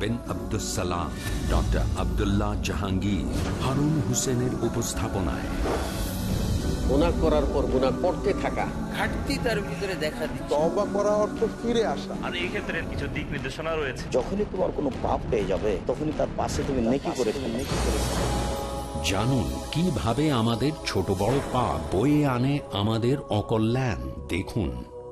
বিন Abdussalam doctor Abdullah Jahangir Harun হোসেনের উপস্থাপনায়। করার পর করতে থাকা। ঘাটতি তার ভিতরে দেখা দিচ্ছে। করা অর্থ ফিরে আসা। আর এই ক্ষেত্রে কিছু দিক নির্দেশনা রয়েছে। যখনই তোমার কোনো পাপ পেয়ে যাবে তখনই তার পাশে তুমি নেকি করে নেকি করে জানুন কীভাবে আমাদের ছোট বড় পাপ বয়ে আনে আমাদের অকল্যাণ? দেখুন।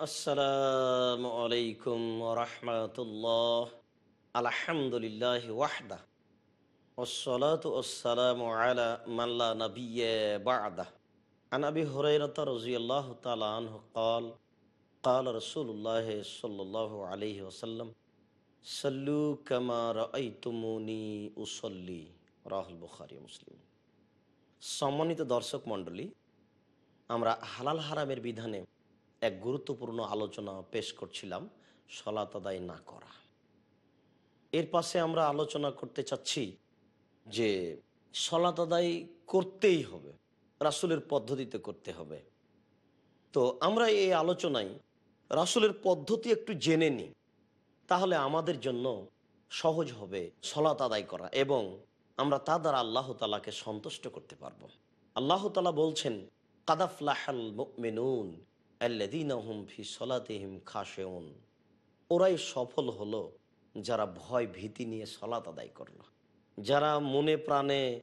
আসসালামু আলাইকুম রহমতুল্লাহ আলহামদুলিল্লাহ ওয়াহদা والصلاة والسلام على من لا نبي بعده عن أبي هريرة رضي الله تعالى عنه قال قال رسول الله صلى الله عليه وسلم صلوا كما رأيتموني أصلي রাহুল বুখারি মুসলিম সম্মানিত দর্শক মণ্ডলী আমরা হালাল হারামের বিধানে এক গুরুত্বপূর্ণ আলোচনা পেশ করছিলাম, সলাত আদায় না করা। এর পাশে আমরা আলোচনা করতে চাচ্ছি যে সলাত আদায় করতেই হবে, রাসুলের পদ্ধতিতে করতে হবে। তো আমরা এই আলোচনায় রাসুলের পদ্ধতি একটু জেনে নিই, তাহলে আমাদের জন্য সহজ হবে সলাত আদায় করা এবং আমরা তা দ্বারা আল্লাহ তালাকে সন্তুষ্ট করতে পারব। আল্লাহ তালা বলছেন, কাদাফলাহাল মেনুন আল্লাদিনাহুম ফি সলাতেহিম খাশেউন। ওরাই সফল হলো যারা ভয় ভীতি নিয়ে সলাত আদায় করল। যারা মনে প্রাণে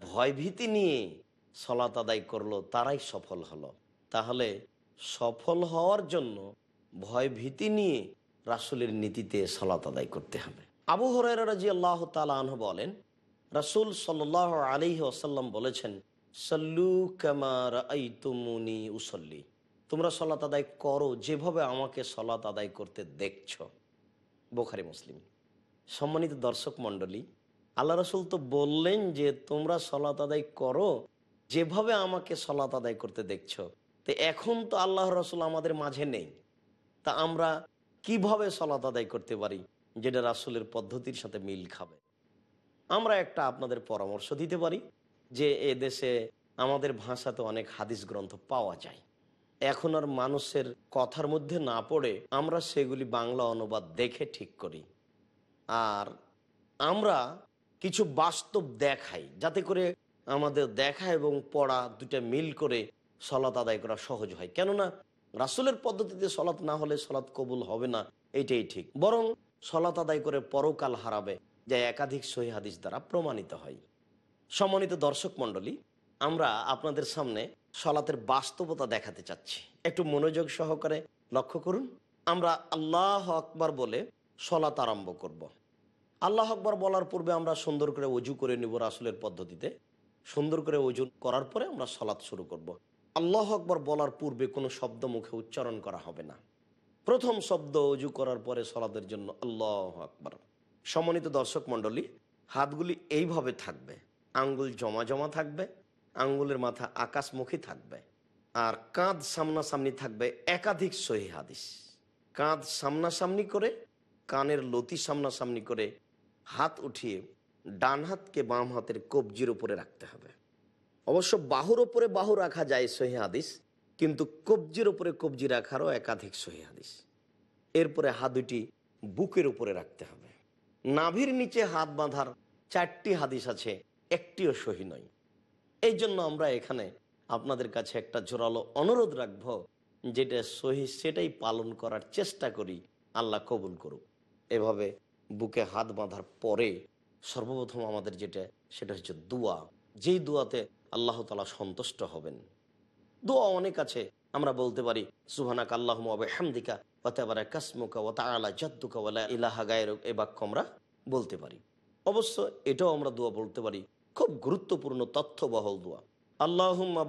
ভয় ভীতি নিয়ে সলাত আদায় করল, তারাই সফল হলো। তাহলে সফল হওয়ার জন্য ভয় ভীতি নিয়ে রাসুলের নীতিতে সলাত আদায় করতে হবে। আবু হরাই রাজি আল্লাহ তালাহ বলেন, রাসুল সাল আলী আসাল্লাম বলেছেন, সল্লু কামার উসল্লি। তোমরা সলাত আদায় করো, যেভাবে আমাকে সলাত আদায় করতে দেখছ। বোখারি মুসলিম। সম্মানিত দর্শক মণ্ডলী, আল্লাহ রসুল তো বললেন যে, তোমরা সলাত আদায় করো, যেভাবে আমাকে সলাত আদায় করতে দেখছ। তো এখন তো আল্লাহ রসুল আমাদের মাঝে নেই। তা আমরা কীভাবে সলাত আদায় করতে পারি, যেটা রাসুলের পদ্ধতির সাথে মিল খাবে? আমরা একটা আপনাদের পরামর্শ দিতে পারি যে, এ দেশে আমাদের ভাষাতে অনেক হাদিস গ্রন্থ পাওয়া যায়। এখন আর মানুষের কথার মধ্যে না পড়ে আমরা সেগুলি বাংলা অনুবাদ দেখে ঠিক করি। আর আমরা কিছু বাস্তব দেখাই, যাতে করে আমাদের দেখা এবং পড়া দুটা মিল করে সলাৎ আদায় করা সহজ হয়। কেননা রাসুলের পদ্ধতিতে সলাৎ না হলে সলাৎ কবুল হবে না এইটাই ঠিক। বরং সলাৎ আদায় করে পরকাল হারাবে, যা একাধিক সহি হাদিস দ্বারা প্রমাণিত হয়। সম্মানিত দর্শক মণ্ডলী, আমরা আপনাদের সামনে সলাতের বাস্তবতা দেখাতে চাচ্ছি। একটু মনোযোগ সহকারে লক্ষ্য করুন। আমরা আল্লাহ আকবার বলে সলাত আরম্ভ করব। আল্লাহ আকবর বলার পূর্বে আমরা সুন্দর করে অজু করে নিব রাসুলের পদ্ধতিতে। সুন্দর করে অজু করার পরে আমরা সলাৎ শুরু করব। আল্লাহ আকবর বলার পূর্বে কোনো শব্দ মুখে উচ্চারণ করা হবে না। প্রথম শব্দ অজু করার পরে সলাতের জন্য আল্লাহ আকবর। সমন্বিত দর্শক মণ্ডলী, হাতগুলি এইভাবে থাকবে। আঙ্গুল জমা জমা থাকবে। আঙ্গুলের মাথা আকাশমুখী থাকবে আর কাঁধ সামনাসামনি থাকবে একাধিক সহি হাদিস। কাঁধ সামনাসামনি করে, কানের লতি সামনাসামনি করে হাত উঠিয়ে ডান হাতকে বাম হাতের কবজির উপরে রাখতে হবে। অবশ্য বাহুর ওপরে বাহু রাখা যায় সহি হাদিস, কিন্তু কবজির উপরে কবজি রাখারও একাধিক সহি হাদিস। এরপরে হাত দুটি বুকের উপরে রাখতে হবে। নাভির নিচে হাত বাঁধার চারটি হাদিস আছে, একটিও সহি নয়। এই জন্য আমরা এখানে আপনাদের কাছে একটা জোরালো অনুরোধ রাখব, যেটা সহি, সেটাই পালন করার চেষ্টা করি, আল্লাহ কবুল করুক। এভাবে বুকে হাত বাঁধার পরে সর্বপ্রথম আমাদের যেটা, সেটা হচ্ছে দোয়া। যেই দোয়াতে আল্লাহ তালা সন্তুষ্ট হবেন। দোয়া অনেক আছে, আমরা বলতে পারি সুহানাক আল্লাহ হামদিকা ওয়াতাবারা কাসমুকা ওয়া তাআলা জাদ্দুকা ওয়ালা ইলাহা গায়রুক এই বাক্য আমরা বলতে পারি। অবশ্য এটাও আমরা দোয়া বলতে পারি খুব গুরুত্বপূর্ণ তথ্যবহল দোয়া।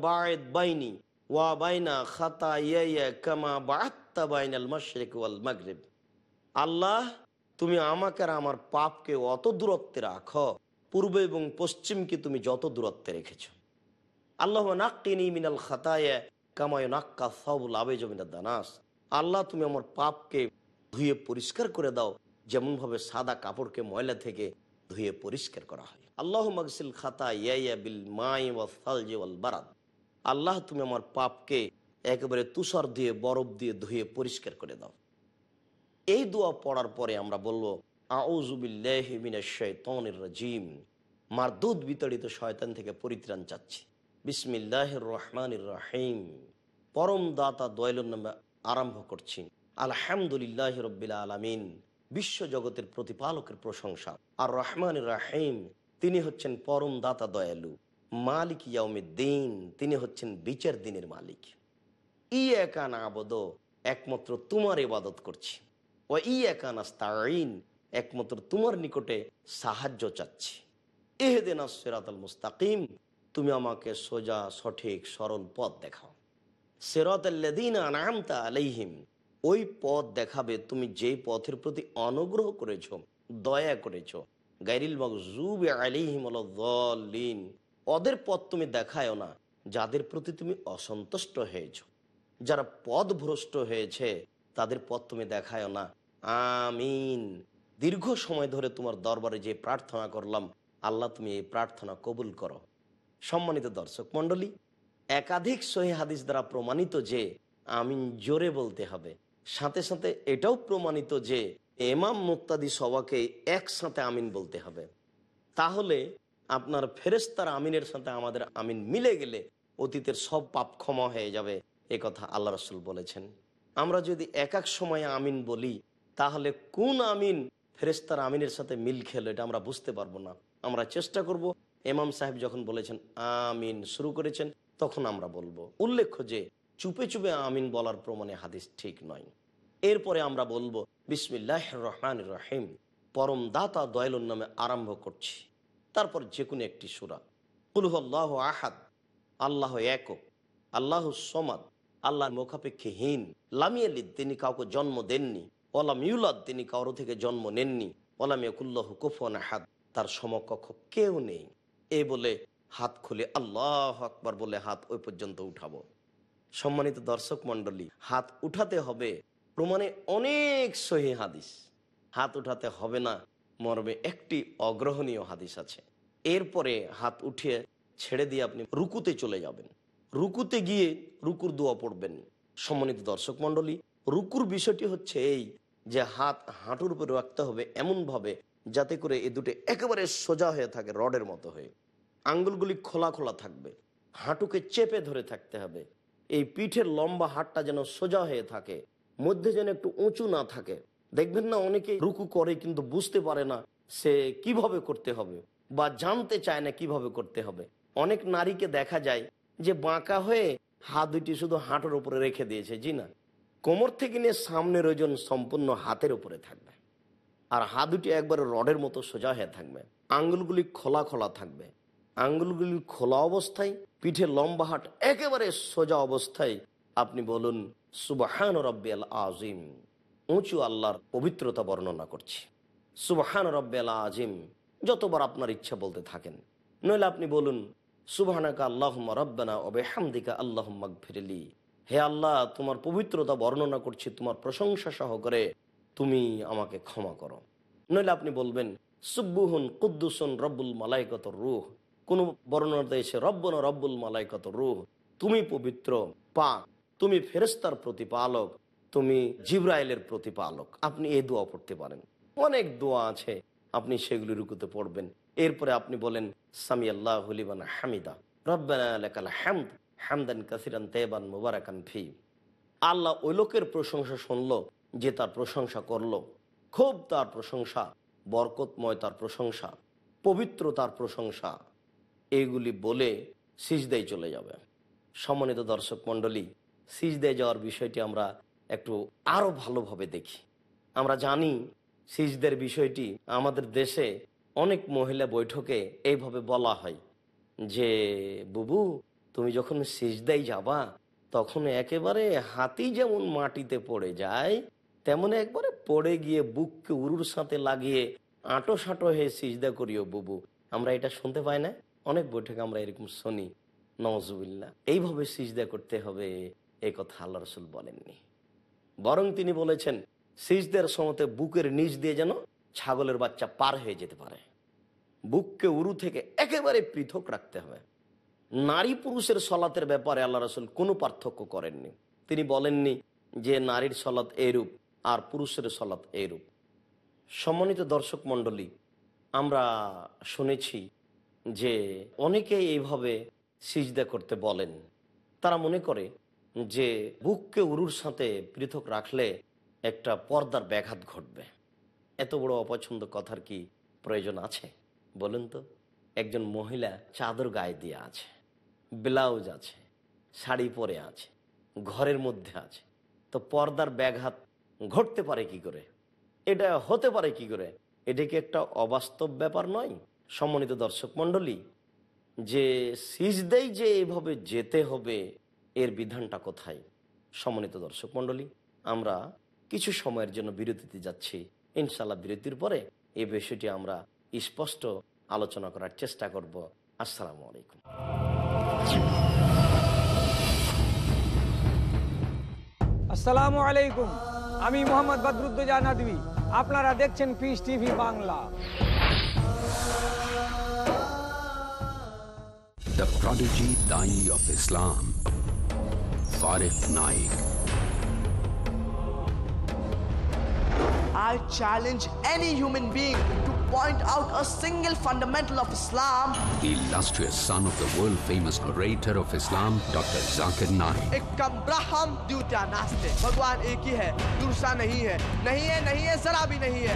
বায়েদ বাইনি ওয়া বাইনা খাতা কামা মাশরিক ওয়াল মাগরিব। আল্লাহ, তুমি আমাকে আর আমার পাপকে অত দূরত্বে রাখো, পূর্ব এবং পশ্চিমকে তুমি যত দূরত্বে রেখেছ। আল্লাহ নাক্কিনি মিনাল খাতায় কামায় নাক্কা সাউল আবেজ মিনাল দানাস। আল্লাহ, তুমি আমার পাপকে ধুয়ে পরিষ্কার করে দাও, যেমনভাবে সাদা কাপড়কে ময়লা থেকে ধুয়ে পরিষ্কার করা হয়। আল্লাহ খাতা ইয়া বিল মাই আল্লাহ, তুমি আমার পাপকে একেবারে তুষার দিয়ে, বরফ দিয়ে ধুয়ে পরিষ্কার করে দাও। এই দোয়া পড়ার পরে আমরা বলব আউজুবিল্লাহিমিনের রাজিম। মার দুধ বিতাড়িত শয়তান থেকে পরিত্রাণ চাচ্ছি। বিসমিল্লাহ রহমান রাহিম। পরম দাতা দয়ালুর নামে আরম্ভ করছি। আলহামদুলিল্লাহ রব্বিল আলমিন। বিশ্ব জগতের প্রতিপালকের প্রশংসা। আর রহমান রাহিম। তিনি হচ্ছেন পরম দাতা দয়ালু, মালিক ইয়াউমিদ্দিন। তিনি হচ্ছেন বিচার দিনের মালিক। ই একা আবদ একমাত্র তোমার ইবাদত করছি। ও ই একা নাস্তাইন একমাত্র তোমার নিকটে সাহায্য চাচ্ছি। এহেদিন সেরাতাল মুস্তাকিম, তুমি আমাকে সোজা, সঠিক, সরল পথ দেখাও। আলাইহিম, ওই পথ দেখাবে তুমি যেই পথের প্রতি অনুগ্রহ করেছ, দয়া করেছ। গাইরিল মকজুব আলিহিম আলিন ওদের পথ তুমি দেখায়ও না, যাদের প্রতি তুমি অসন্তুষ্ট হয়েছ। যারা পদ ভ্রষ্ট হয়েছে, তাদের পথ তুমি দেখায়ও না। আমিন। দীর্ঘ সময় ধরে তোমার দরবারে যে প্রার্থনা করলাম, আল্লাহ তুমি এই প্রার্থনা কবুল করো। সম্মানিত দর্শক মণ্ডলী, একাধিক সহি হাদিস দ্বারা প্রমাণিত যে আমিন জোরে বলতে হবে। সাথে সাথে এটাও প্রমাণিত যে এমাম মুক্তাদি সবাকে একসাথে আমিন বলতে হবে। তাহলে আপনার ফেরেস্তার আমিনের সাথে আমাদের আমিন মিলে গেলে অতীতের সব পাপ ক্ষমা হয়ে যাবে, এ কথা আল্লাহ রসুল বলেছেন। আমরা যদি এক এক সময় আমিন বলি, তাহলে কোন আমিন ফেরেস্তার আমিনের সাথে মিল খেলো এটা আমরা বুঝতে পারব না। আমরা চেষ্টা করব এমাম সাহেব যখন বলেছেন আমিন শুরু করেছেন, তখন আমরা বলব। উল্লেখ্য যে চুপে চুপে আমিন বলার প্রমাণে হাদিস ঠিক নয়। এরপরে আমরা বলব বিসমিল্লাহ রহমান রহিম, পরম দাতা দয়ালুর নামে আরম্ভ করছি। তারপর যে কোনো একটি সুরা। কুলহল্লাহ আহাদ, আল্লাহ একক, আল্লাহ সমাদ, আল্লাহর মুখাপেক্ষীহীন লামিয়ালিদ তিনি কাউকে জন্ম দেননি ওলাম ইউলাদ, তিনি কারও থেকে জন্ম নেননি ওলাম ইয়াকুল্লাহ কুফন আহাদ, তার সমকক্ষ কেউ নেই। এ বলে হাত খুলে আল্লাহ আকবার বলে হাত ওই পর্যন্ত উঠাবো। সম্মানিত দর্শক মন্ডলী হাত উঠাতে হবে প্রমাণে অনেক সহি হাদিস। হাত উঠাতে হবে না, মর্মে একটি অগ্রহণীয় হাদিস আছে। এরপরে হাত উঠিয়ে ছেড়ে দিয়ে আপনি রুকুতে চলে যাবেন। রুকুতে গিয়ে রুকুর দোয়া পড়বেন। সম্মানিত দর্শক মন্ডলী রুকুর বিষয়টি হচ্ছে এই যে হাত হাঁটুর উপরে রাখতে হবে এমনভাবে যাতে করে এ দুটো একেবারে সোজা হয়ে থাকে, রডের মতো হয়ে। আঙ্গুলগুলি খোলা খোলা থাকবে। হাঁটুকে চেপে ধরে থাকতে হবে। এই পিঠের লম্বা হাটটা যেন সোজা হয়ে থাকে, মধ্যে যেন একটু উঁচু না থাকে। দেখবেন না অনেকে রুকু করে কিন্তু বুঝতে পারে না সে কীভাবে করতে হবে বা জানতে চায় না কীভাবে করতে হবে। অনেক নারীকে দেখা যায় যে বাঁকা হয়ে হাত দুটি শুধু হাঁটুর উপরে রেখে দিয়েছে, জি না। কোমর থেকে নিয়ে সামনের ওজন সম্পূর্ণ হাতের উপরে থাকবে। আর হাত দুটি একবারে রডের মতো সোজা হয়ে থাকবে। আঙ্গুলগুলি খোলা খোলা থাকবে। আঙ্গুলগুলি খোলা অবস্থায় পিঠে লম্বা হাট একেবারে সোজা অবস্থায়, আপনি বলুন, সুবাহান রব্বিয়াল আজিম উঁচু আল্লাহর পবিত্রতা বর্ণনা করছি। সুবাহান রব্বিয়াল আজিম যতবার আপনার ইচ্ছা বলতে থাকেন। নইলে আপনি বলুন, সুবাহানাকা আল্লাহ রব্বানা ওবে হামদিকা আল্লাহ ফিরলি হে আল্লাহ, তোমার পবিত্রতা বর্ণনা করছি, তোমার প্রশংসা সহকারে তুমি আমাকে ক্ষমা করো। নইলে আপনি বলবেন, সুব্বুহুন কুদ্দুসন রব্বুল মালাইকত রুহ। কোন বর্ণনাতে এসে, রব্বন রব্বুল মালাইকত রুহ, তুমি পবিত্র পাক, তুমি ফেরেস্তার প্রতিপালক, তুমি জিব্রাইলের প্রতিপালক। আপনি এই দোয়া পড়তে পারেন। অনেক দোয়া আছে, আপনি সেগুলি রুকুতে পড়বেন। এরপরে আপনি বলেন সামি আল্লাহ হলিবান হামিদা, রব্বানা লাকাল হামদ, হামদান কাসিরান তেবান মুবারাকান ফি। আল্লাহ ওই লোকের প্রশংসা শুনল, যে তার প্রশংসা করল। খুব তার প্রশংসা, বরকতময় তার প্রশংসা, পবিত্র তার প্রশংসা। এইগুলি বলে সিজদায় চলে যাবে। সম্মানিত দর্শক মণ্ডলী, সিজদায় যাওয়ার বিষয়টি আমরা একটু আরও ভালোভাবে দেখি। আমরা জানি সিজদের বিষয়টি আমাদের দেশে অনেক মহিলা বৈঠকে এইভাবে বলা হয় যে, বুবু, তুমি যখন সিজদাই যাবা, তখন একেবারে হাতি যেমন মাটিতে পড়ে যায়, তেমন একবারে পড়ে গিয়ে বুককে উরুর সাথে লাগিয়ে আঁটো সাঁটো হয়ে সিজদা করিও বুবু। আমরা এটা শুনতে পাই না? অনেক বৈঠকে আমরা এরকম শুনি নজুবিল্লা এইভাবে সিজদা করতে হবে এই কথা আল্লাহ রসুল বলেননি। বরং তিনি বলেছেন, সিজদের সময়তে বুকের নিচ দিয়ে যেন ছাগলের বাচ্চা পার হয়ে যেতে পারে। বুককে উরু থেকে একেবারে পৃথক রাখতে হবে। নারী পুরুষের সলাতের ব্যাপারে আল্লাহ রসুল কোনো পার্থক্য করেননি। তিনি বলেননি যে নারীর সলাৎ এইরূপ আর পুরুষের সলাৎ এইরূপ। সম্মানিত দর্শক মণ্ডলী, আমরা শুনেছি যে অনেকে এইভাবে সিজদা করতে বলেন। তারা মনে করে যে বুককে উরুর সাথে পৃথক রাখলে একটা পর্দার ব্যাঘাত ঘটবে। এত বড় অপছন্দ কথার কি প্রয়োজন আছে? বলুন তো। একজন মহিলা চাদর গায়ে দিয়ে আছে, ব্লাউজ আছে, শাড়ি পরে আছে, ঘরের মধ্যে আছে। তো পর্দার ব্যাঘাত ঘটতে পারে কি করে? এটা হতে পারে কি করে? এটা কি একটা অবাস্তব ব্যাপার নয়? সম্মানিত দর্শক মণ্ডলী, যে সিজদেই যে এভাবে যেতে হবে, এর বিধানটা কোথায়? সম্মানিত দর্শক মণ্ডলী, আমরা কিছু সময়ের জন্য বিরতিতে যাচ্ছি। ইনশাল্লাহ বিরতির পরে এই বিষয়টি আমরা স্পষ্ট আলোচনা করার চেষ্টা করব। আসসালামু আলাইকুম। আসসালামু আলাইকুম। আমি মোহাম্মদ বদরুদ্দোজা নদী আপনারা দেখছেন peace TV Bangla. The prodigy Dai of Islam. Farid Naik. I challenge any human being to point out a single fundamental of Islam. The illustrious son of the world famous orator of Islam, Dr. Zakir Naik. एकम ब्रह्म द्वितीय नास्ते भगवान एक ही है दूसरा नहीं है नहीं है नहीं है जरा भी नहीं है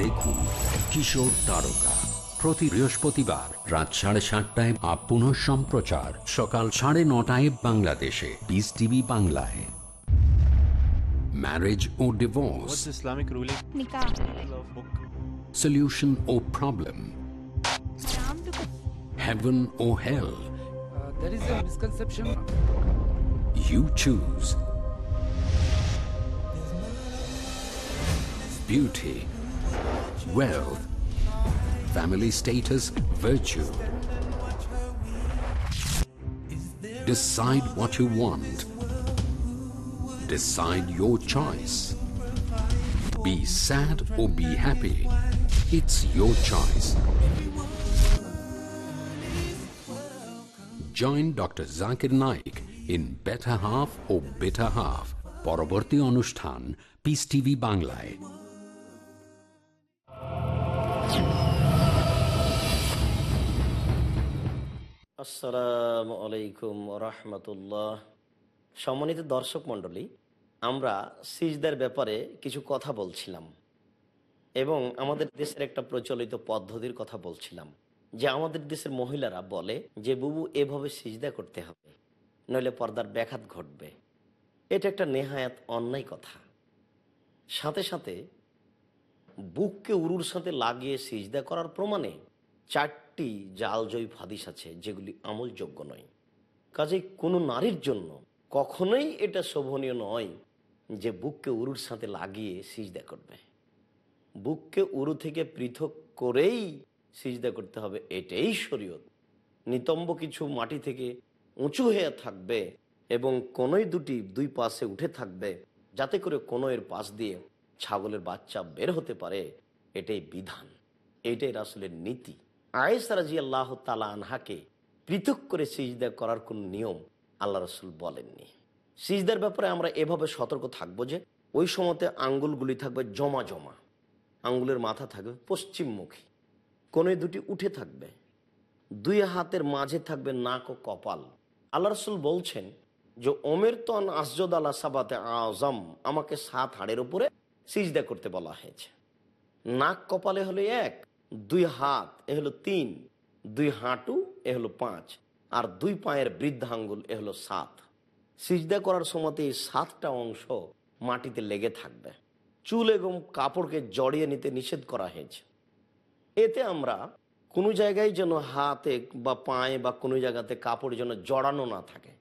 দেখুন কিশোর তারকা প্রতি বৃহস্পতিবার রাত সাড়ে সাতটায় আপ সম্প্রচার সকাল সাড়ে নটায় বাংলাদেশে পিস টিভি বাংলায় marriage O divorce Islamic ruling nikah solution or problem heaven or hell there is a misconception you choose beauty wealth family status virtue decide what you want decide your choice be sad or be happy it's your choice Join Dr. Zakir Naik in Better Half or Bitter Half. পরবর্তী অনুষ্ঠান piece TV বাংলায় আসসালামু আলাইকুম রহমতুল্লাহ। সম্মানিত দর্শক মণ্ডলী, আমরা সিজদার ব্যাপারে কিছু কথা বলছিলাম এবং আমাদের দেশের একটা প্রচলিত পদ্ধতির কথা বলছিলাম, যে আমাদের দেশের মহিলারা বলে যে, বুবু, এভাবে সিজদা করতে হবে, নইলে পর্দার ব্যাঘাত ঘটবে। এটা একটা নেহায়াত অন্যায় কথা। সাথে সাথে বুককে উরুর সাথে লাগিয়ে সিজদা করার প্রমাণে চারটি জালজয়ী হাদিস আছে, যেগুলি আমলযোগ্য নয়। কাজেই কোনো নারীর জন্য কখনোই এটা শোভনীয় নয় যে বুককে উরুর সাথে লাগিয়ে সিজদা করবে। বুককে উরু থেকে পৃথক করেই সিজদা করতে হবে, এটাই শরীয়ত। নিতম্ব কিছু মাটি থেকে উঁচু হয়ে থাকবে এবং কোনোই দুটি দুই পাশে উঠে থাকবে, যাতে করে কোনো এর পাশ দিয়ে ছাগলের বাচ্চা বের হতে পারে, এটাই বিধান, এটাই রাসুলের নীতি। আয়েসা রাজি আল্লাহ তালা আনহাকে পৃথক করে সিজদা করার কোন নিয়ম আল্লাহ রসুল বলেননি। সিজদার ব্যাপারে আমরা এভাবে সতর্ক থাকব যে ওই সময়তে আঙ্গুলগুলি থাকবে জমা জমা, আঙ্গুলের মাথা থাকবে পশ্চিমমুখী কোনে দুটি উঠে থাকবে, দুই হাতের মাঝে থাকবে নাক ও কপাল। আল্লাহ রসুল বলছেন যে, ওমের তন আসজদ আল্লাহ সাবাতে আজম আমাকে সাত হাড়ের উপরে সিজদা করতে বলা হয়েছে। নাক কপালে হলে এক দুই হাত এ হলো তিন, দুই হাঁটু এ হলো পাঁচ, আর দুই পায়ের বৃদ্ধাঙ্গুল এ হলো সাত। সিজদা করার সময়তে এই সাতটা অংশ মাটিতে লেগে থাকবে। চুল এবং কাপড়কে জড়িয়ে নিতে নিষেধ করা হয়েছে। এতে আমরা কোনো জায়গায় যেন হাতে বা পায়ে বা কোনো জায়গাতে কাপড় যেন জড়ানো না থাকে,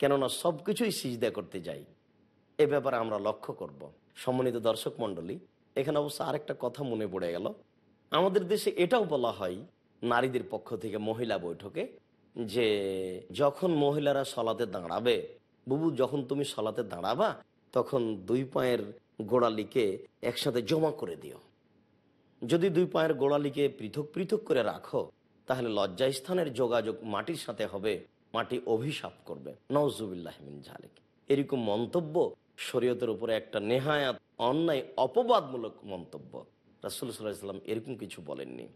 কেননা সব কিছুই সিজদা করতে যাই। এ ব্যাপারে আমরা লক্ষ্য করব। সম্মানিত দর্শক মণ্ডলী, এখানে অবশ্য আরেকটা কথা মনে পড়ে গেল। আমাদের দেশে এটাও বলা হয়, নারীদের পক্ষ থেকে মহিলা বৈঠকে, যে যখন মহিলারা সলাতে দাঁড়াবে, বুবু যখন তুমি সলাতে দাঁড়াবা, তখন দুই পায়ের গোড়ালিকে একসাথে জমা করে দিও। যদি দুই পায়ের গোড়ালিকে পৃথক পৃথক করে রাখো, তাহলে লজ্জাস্থানের যোগাযোগ মাটির সাথে হবে, মাটি অভিশাপ করবে। নওজুবিল্লাহমিন জালিক এরকম মন্তব্য শরীয়তের উপরে একটা নেহায়াত অন্যায়, অপবাদমূলক মন্তব্য। রাসুল সাল্লাম এরকম কিছু বলেননি।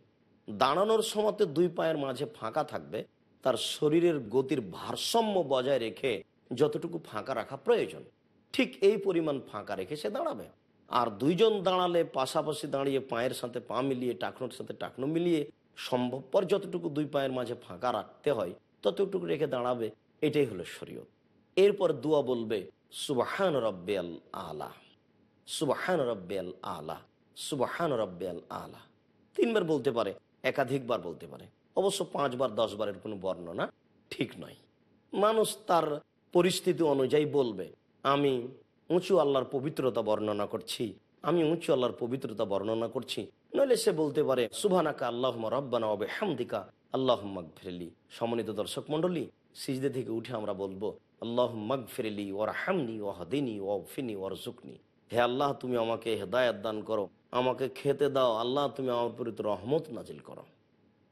দাঁড়ানোর সময়তে দুই পায়ের মাঝে ফাঁকা থাকবে, তার শরীরের গতির ভারসাম্য বজায় রেখে যতটুকু ফাঁকা রাখা প্রয়োজন, ঠিক এই পরিমাণ ফাঁকা রেখে সে দাঁড়াবে। আর দুইজন দাঁড়ালে পাশাপাশি দাঁড়িয়ে পায়ের সাথে পা মিলিয়ে, টাকনোর সাথে টাকনো মিলিয়ে সম্ভবপর যতটুকু দুই পায়ের মাঝে ফাঁকা রাখতে হয়, ততটুকু রেখে দাঁড়াবে, এটাই হলো শরীয়ত। এরপর দুয়া বলবে, সুবাহান রব্বে আল আলা সুবাহান রব্বে আল আলা। সুবাহান রব্বে আল। তিনবার বলতে পারে, একাধিকবার বলতে পারে। অবশ্য পাঁচবার, দশবারের কোনো বর্ণনা ঠিক নয়। মানুষ তার পরিস্থিতি অনুযায়ী বলবে, আমি উঁচু আল্লাহর পবিত্রতা বর্ণনা করছি, আমি উঁচু আল্লাহর পবিত্রতা বর্ণনা করছি। নইলে সে বলতে পারে সুভানাকা আল্লাহ রব্বানা হবে হামদিকা আল্লাহ ফেরেলি সমন্বিত দর্শক মন্ডলী সিজদে থেকে উঠে আমরা বলব আল্লাহ মগ ফেরেলি ওর হামনি ও হদিনী ও ফিনি ওর জুকনি হে আল্লাহ, তুমি আমাকে হেদায়ত দান করো, আমাকে খেতে দাও। আল্লাহ, তুমি আমার প্রতি রহমত নাজিল করো।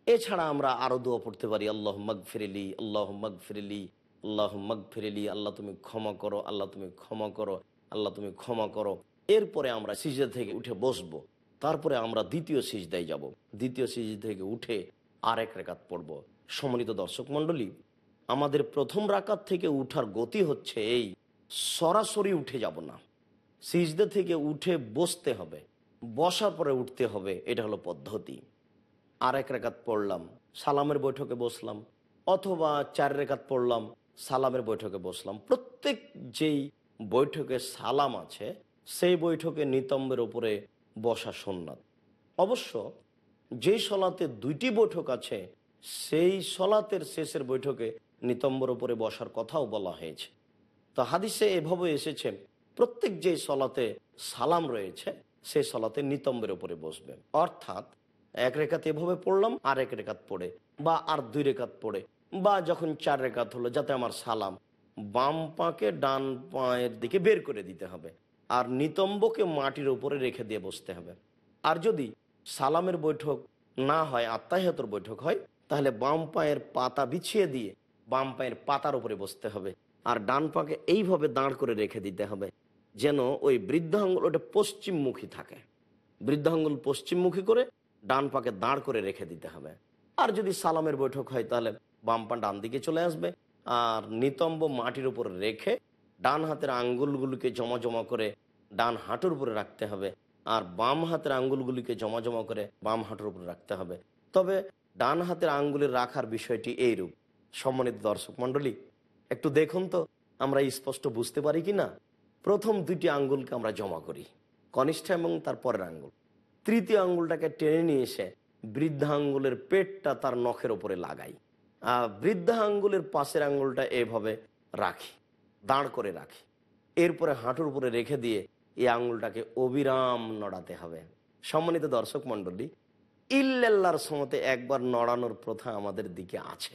এছাড়া আমরা আরও দোয়া পড়তে পারি আল্লাহ মগ ফিরেলি আল্লাহ মগ ফিরেলি আল্লাহ মগ ফিরেলি আল্লাহ তুমি ক্ষমা করো, আল্লাহ, তুমি ক্ষমা করো, আল্লাহ, তুমি ক্ষমা করো। এরপরে আমরা সিজদা থেকে উঠে বসবো। তারপরে আমরা দ্বিতীয় সিজদায় যাব। দ্বিতীয় সিজ থেকে উঠে আর এক রেখাত পড়ব। সম্মানিত দর্শক মণ্ডলী, আমাদের প্রথম রাকাত থেকে উঠার গতি হচ্ছে এই, সরাসরি উঠে যাব না। সিজদা থেকে উঠে বসতে হবে। বসার পরে উঠতে হবে, এটা হলো পদ্ধতি। আর এক রেখাত পড়লাম, সালামের বৈঠকে বসলাম, অথবা চার রেখাত পড়লাম, সালামের বৈঠকে বসলাম। প্রত্যেক যেই বৈঠকে সালাম আছে, সেই বৈঠকে নিতম্বের উপরে বসা সোননাথ অবশ্য যেই সলাতে দুইটি বৈঠক আছে, সেই সলাতের শেষের বৈঠকে নিতম্বর উপরে বসার কথাও বলা হয়েছে। তো হাদিসে এভাবে এসেছে প্রত্যেক যে সলাতে সালাম রয়েছে সেই সলাতে নিতম্বের উপরে বসবে অর্থাৎ এক রেখাত এভাবে পড়লাম, আর এক রেখাত পড়ে, বা আর দুই রেখাত পড়ে, বা যখন চার রেখাত হলো, যাতে আমার সালাম বাম পাকে ডান পায়ের দিকে বের করে দিতে হবে, আর নিতম্বকে মাটির উপরে রেখে দিয়ে বসতে হবে। আর যদি সালামের বৈঠক না হয়, আত্মাহিয়তর বৈঠক হয়, তাহলে বাম পায়ের পাতা বিছিয়ে দিয়ে বাম পায়ের পাতার উপরে বসতে হবে, আর ডান পাকে এইভাবে দাঁড় করে রেখে দিতে হবে যেন ওই বৃদ্ধাঙ্গুল ওটা পশ্চিমমুখী থাকে। বৃদ্ধাঙ্গুল পশ্চিমমুখী করে ডান পাকে দাঁড় করে রেখে দিতে হবে। আর যদি সালামের বৈঠক হয় তাহলে বাম পা ডান দিকে চলে আসবে। আর নিতম্ব মাটির উপর রেখে ডান হাতের আঙ্গুলগুলোকে জমা জমা করে ডান হাঁটুর উপরে রাখতে হবে। আর বাম হাতের আঙ্গুলগুলিকে জমা জমা করে বাম হাঁটুর উপরে রাখতে হবে। তবে ডান হাতের আঙ্গুলের রাখার বিষয়টি এইরূপ। সম্মানিত দর্শক মন্ডলী একটু দেখুন তো, আমরা স্পষ্ট বুঝতে পারি কি না প্রথম দুইটি আঙ্গুলকে আমরা জমা করি, কনিষ্ঠ এবং তার পরের আঙ্গুল। তৃতীয় আঙ্গুলটাকে টেনে নিয়ে এসে বৃদ্ধা আঙ্গুলের পেটটা তার নখের ওপরে লাগাই। আর বৃদ্ধা আঙ্গুলের পাশের আঙ্গুলটা এভাবে রাখি, দাঁড় করে রাখি। এরপরে হাঁটুর উপরে রেখে দিয়ে এই আঙ্গুলটাকে অবিরাম নড়াতে হবে। সম্মানিত দর্শক মণ্ডলী, ইল্লাল্লাহর সমতে একবার নড়ানোর প্রথা আমাদের দিকে আছে।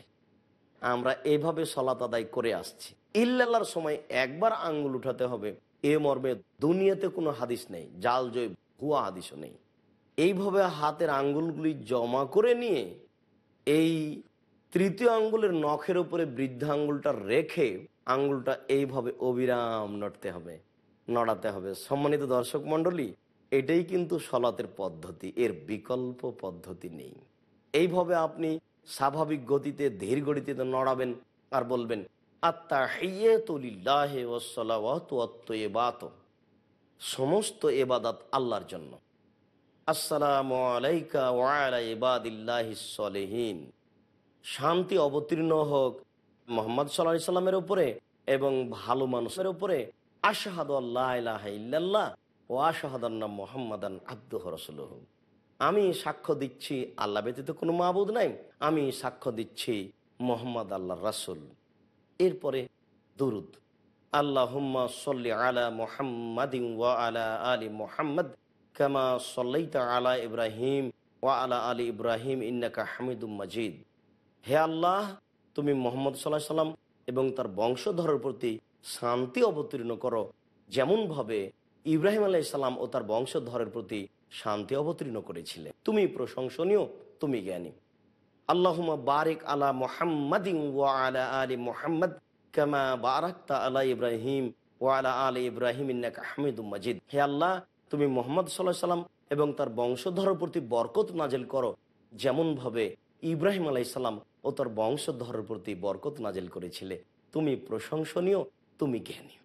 আমরা এইভাবে সলাত আদায় করে আসছি। ইল্লাল্লাহর সময় একবার আঙ্গুল উঠাতে হবে। এ মর্মে দুনিয়াতে কোনো হাদিস নেই, জাল জয় ভুয়া হাদিসও নেই। এইভাবে হাতের আঙ্গুলগুলি জমা করে নিয়ে এই তৃতীয় আঙ্গুলের নখের উপরে বৃদ্ধা আঙ্গুলটা রেখে আঙ্গুলটা এইভাবে অবিরাম নড়তে হবে, নড়াতে হবে। সম্মানিত দর্শক মণ্ডলী, এটাই কিন্তু সলাতের পদ্ধতি, এর বিকল্প পদ্ধতি নেই। এইভাবে আপনি স্বাভাবিক গতিতে, ধীর গতিতে নড়াবেন আর বলবেন আত্মা হেয়ে তলিল্লাহে ওসলাত সমস্ত এবাদাত আল্লাহর জন্য। আসসালামু আলাইকা ওয়ালা শান্তি অবতীর্ণ হোক মোহাম্মদ সাল্লাহ সাল্লামের উপরে এবং ভালো মানুষের উপরে, আশাহাদ আল্লাহ ইল্লাল্লাহ ও আশাহাদান্না মোহাম্মদান আব্দুহ রসুলহ। আমি সাক্ষ্য দিচ্ছি আল্লাহ ব্যতীত কোনো মাহবুদ নাই। আমি সাক্ষ্য দিচ্ছি মোহাম্মদ আল্লাহ রাসুল। এরপরে দুরুদ। আল্লাহুম্মা সল্লি আলা মোহাম্মদিন ওয়া আলা আলী মোহাম্মদ কামা সল্লাইতা আলা ইব্রাহিম ওয়া আলা আলী ইব্রাহিম ইন্নাকা হামিদুম মজিদ। হে আল্লাহ, তুমি মোহাম্মদ সাল্লাহ সাল্লাম এবং তার বংশধরের প্রতি শান্তি অবতীর্ণ করো। যেমনভাবে ইব্রাহিম আলাইসাল্লাম ও তার বংশধরের প্রতি শান্তি অবতীর্ণ করেছিলে তুমি প্রশংসনীয়, তুমি জ্ঞানী। আল্লাহুমা বারিক আলা মোহাম্মদিন ওয়া আলা মোহাম্মদ কামা বারাক্তা আলা ইব্রাহিম ওয়া আলা আলী ইব্রাহিম ইন্নাকা মজিদ। হে আল্লাহ, তুমি মোহাম্মদ সাল্লাহ সাল্লাম এবং তার বংশধরের প্রতি বরকত নাজেল করো, যেমনভাবে ইব্রাহিম আলাইসাল্লাম ও তার বংশধরের প্রতি বরকত নাজেল করেছিলে। তুমি প্রশংসনীয়, তুমি জ্ঞানী।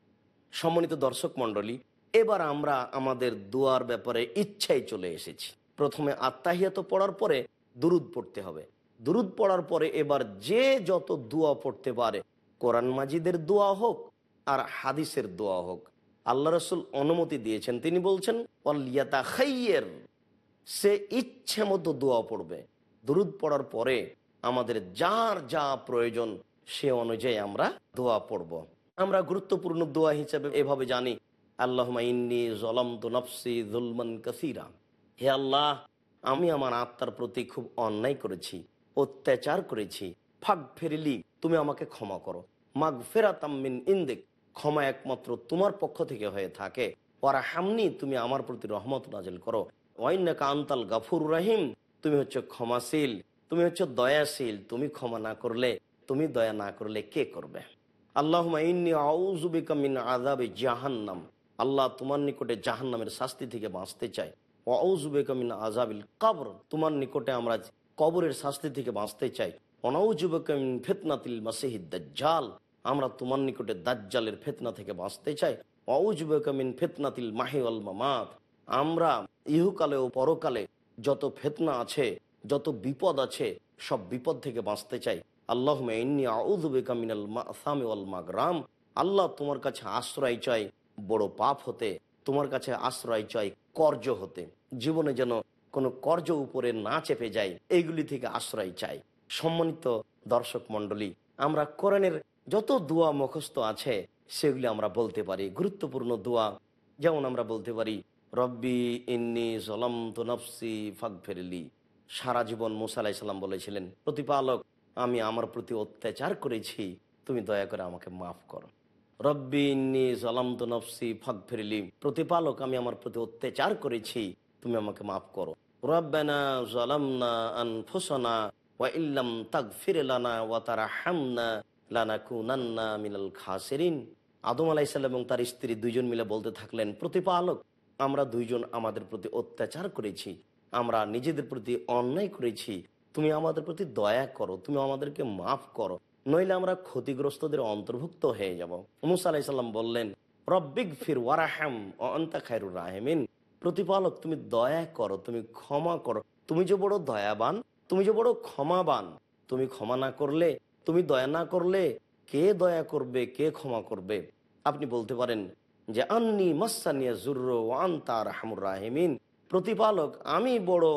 সম্মানিত দর্শক মণ্ডলী এবার আমরা আমাদের দুয়ার ব্যাপারে ইচ্ছাই চলে এসেছি। প্রথমে আত্মাহিয়াত পড়ার পরে দুরুদ পড়তে হবে। দুরুদ পড়ার পরে এবার যে যত দোয়া পড়তে পারে, কোরআন মাজিদের দোয়া হোক আর হাদিসের দোয়া হোক, আল্লাহ রসুল অনুমতি দিয়েছেন। তিনি বলছেন খাইয়ের সে ইচ্ছে মতো দোয়া পড়বে। দুরুদ পড়ার পরে আমাদের যার যা প্রয়োজন সে অনুযায়ী আমরা দোয়া পড়ব। আমরা গুরুত্বপূর্ণ দোয়া হিসেবে এভাবে জানি হে আল্লাহ, আমি আমার আত্মার প্রতি খুব অন্যায় করেছি, অত্যাচার করেছি। ফাঁক ফেরিলি তুমি আমাকে ক্ষমা করো। মাগ ফেরাতাম্মিন ইন্দেক, ক্ষমা একমাত্র তোমার পক্ষ থেকে হয়ে থাকে। ওরা হামনি তুমি আমার প্রতি রহমত নাজেল করো। ওয়াইনাকা আন্তাল গাফুর রাহিম, তুমি হচ্ছে ক্ষমাশীল, তুমি হচ্ছে দয়াশীল। তুমি ক্ষমা না করলে, তুমি দয়া না করলে কে করবে? আল্লাহ মিন আজাবে জাহান্নাম। আল্লাহ তোমার নিকটে জাহান্নামের শাস্তি থেকে বাঁচতে চাই মিন আজাবিল কবর, তোমার নিকটে আমরা কবরের শাস্তি থেকে বাঁচতে চাই। অনাউজুবেকামিন ফেতনাতিল মাসিহিদ দাজ্জাল, আমরা তোমার নিকটে দাজ্জালের ফেতনা থেকে বাঁচতে চাই। অউজুবেকামিন ফেতনাতিল মাহিওয়াল মামাত, আমরা ইহুকালে ও পরকালে যত ফেতনা আছে, যত বিপদ আছে, সব বিপদ থেকে বাঁচতে চাই। আল্লাহ মাগরাম, আল্লাহ তোমার কাছে আশ্রয় চাই বড় পাপ হতে, তোমার কাছে আশ্রয় চাই, কর্য হতে। জীবনে যেন কোনো কর্য উপরে না চেপে যায় এইগুলি থেকে আশ্রয় চাই। সম্মানিত দর্শক মন্ডলী আমরা কোরআনের যত দোয়া মুখস্থ আছে, সেগুলি আমরা বলতে পারি। গুরুত্বপূর্ণ দোয়া, যেমন আমরা বলতে পারি, রব্বি ইন্নি জলম তো নফসি ফাগ ফেরলি সারা জীবন মুসা আলাইসাল্লাম বলেছিলেন, প্রতিপালক, আমি আমার প্রতি অত্যাচার করেছি, তুমি দয়া করে আমাকে মাফ করো। রব্বি ইন্নি জলাম তো নফসি ফাগ ফেরলি প্রতিপালক, আমি আমার প্রতি অত্যাচার করেছি, তুমি আমাকে মাফ করো। রব্বানা জলামনা আনফুসনা ওয়া ইল্লাম তাগফির লানা ওয়া তারহামনা লানাকুনান্না মিনাল খাসিরিন। আদম আলাইসাল্লাম এবং তার স্ত্রী দুইজন মিলে বলতে থাকলেন, প্রতিপালক, আমরা দুইজন আমাদের প্রতি অত্যাচার করেছি, আমরা নিজেদের প্রতি অন্যায় করেছি, তুমি আমাদের প্রতি দয়া করো, তুমি আমাদেরকে মাফ করো। নইলে আমরা ক্ষতিগ্রস্তদের অন্তর্ভুক্ত হয়ে যাব। মুসা আলাইসাল্লাম বললেন রব্বিক ফির ওয়ারাহাম অন্তা খায়রুর রাহেমিন। প্রতিপালক, তুমি দয়া করো, তুমি ক্ষমা করো। তুমি যে বড় দয়াবান, তুমি যে বড় ক্ষমাবান, তুমি ক্ষমা না করলে, তুমি দয়া না করলে কে দয়া করবে, কে ক্ষমা করবে? আপনি বলতে পারেন যে, আন্নি মাসানিয়া জুর্র ওয়ান তার হামুর রাহেমিন। প্রতিপালক, আমি বড়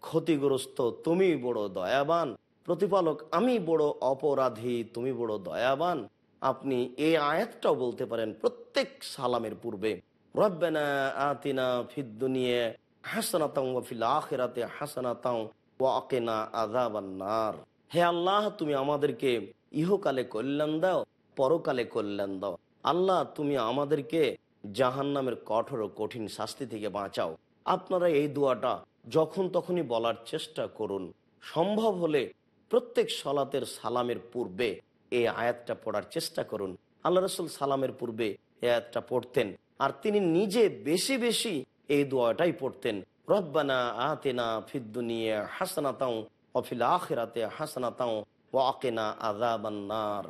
ক্ষতিগ্রস্ত, তুমি বড় দয়াবান। প্রতিপালক, আমি বড় অপরাধী, তুমি বড় দয়াবান। আপনি এই আয়াতটাও বলতে পারেন প্রত্যেক সালামের পূর্বে, রব্বানা আতিনা হাসানাতাও হে আল্লাহ, তুমি আমাদেরকে ইহকালে দাও, পরকালে দাও। আল্লাহ, তুমি আমাদেরকে কঠিন শাস্তি থেকে বাঁচাও। আপনারা এই দোয়াটা যখন তখনই বলার চেষ্টা করুন। সম্ভব হলে প্রত্যেক সলাতের সালামের পূর্বে এই আয়াতটা পড়ার চেষ্টা করুন। আল্লাহ রসুল সালামের পূর্বে এই আয়াতটা পড়তেন। আর তিনি নিজে বেশি বেশি এই দোয়াটাই পড়তেন। রব্বানা আতেনা ফিদ্দুনিয়া হাসানাতাও অফিল আখেরাতে হাসানাতাও ওয়াকেনা আজাবান্নার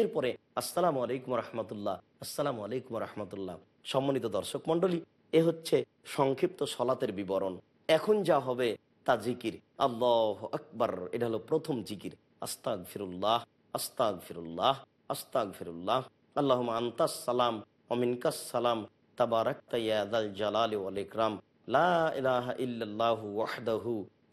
এরপরে, আসসালামু আলাইকুম রহমতুল্লাহ, আসসালামু আলাইকুম রহমতুল্লাহ। সম্মানিত দর্শক মন্ডলী এ হচ্ছে সংক্ষিপ্ত সলাতের বিবরণ। এখন যা হবে তা জিকির। আল্লাহ আকবর, এটা হলো প্রথম জিকির। আস্তাক ফিরুল্লাহ আস্তাক ফিরুল্লাহ আস্তাক ফিরুল্লাহ আল্লাহ আন্তাস সালাম। অমিনকাস সালাম তাবারাকাল জালাল ওয়াল ইকরাম। লা ইলাহা ইল্লাল্লাহু ওয়াহদাহু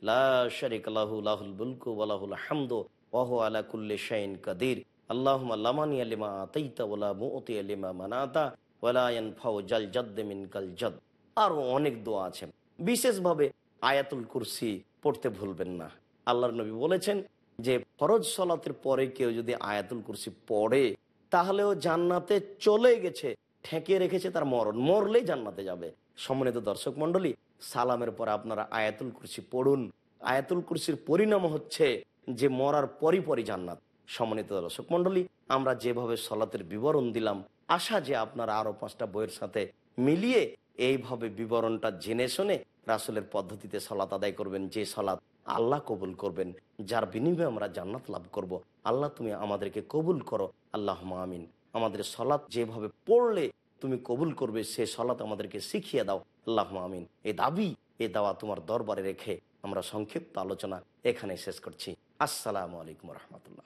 লা শারিকা লাহু, লাহুল মুলকু ওয়া লাহুল হামদু ওয়া হুয়া আলা কুল্লি শাইইন কাদির। আল্লাহুম্মা লামানি লিমা আতাইতা ওয়া লা মুতি লিমা মানাতা ওয়া লা ইয়ানফাউ জাল জাদ্দ মিনকাল জাদ। আরও অনেক দোয়া আছে। বিশেষভাবে আয়াতুল কুরসি পড়তে ভুলবেন না। আল্লাহর নবী বলেছেন যে, ফরজ সলাতের পরে কেউ যদি আয়াতুল কুরসি পড়ে তাহলেও জান্নাতে চলে গেছে ঠেকে রেখেছে তার মরণ। মরলেই জান্নাতে যাবে। সম্মানিত দর্শক মন্ডলী সালামের পর আপনারা আয়াতুল কুরসি পড়ুন। আয়াতুল কুরসির পরিণাম হচ্ছে যে, মরার পরই পরই জান্নাত। সম্মানিত দর্শক মন্ডলী আমরা যেভাবে সলাতের বিবরণ দিলাম, আশা যে আপনারা আরও পাঁচটা বইয়ের সাথে মিলিয়ে এইভাবে বিবরণটা জেনে শুনে রাসুলের পদ্ধতিতে সলাত আদায় করবেন, যে সলাৎ আল্লাহ কবুল করবেন, যার বিনিময়ে আমরা জান্নাত লাভ করব। আল্লাহ, তুমি আমাদেরকে কবুল করো। আল্লাহ আমিন। আমাদের সলাৎ যেভাবে পড়লে তুমি কবুল করবে, সে সলাৎ আমাদেরকে শিখিয়ে দাও। আল্লাহ আমিন। এ দাবি এ দাওয়া তোমার দরবারে রেখে আমরা সংক্ষিপ্ত আলোচনা এখানে শেষ করছি। আসসালামু আলাইকুম রহমতুল্লাহ।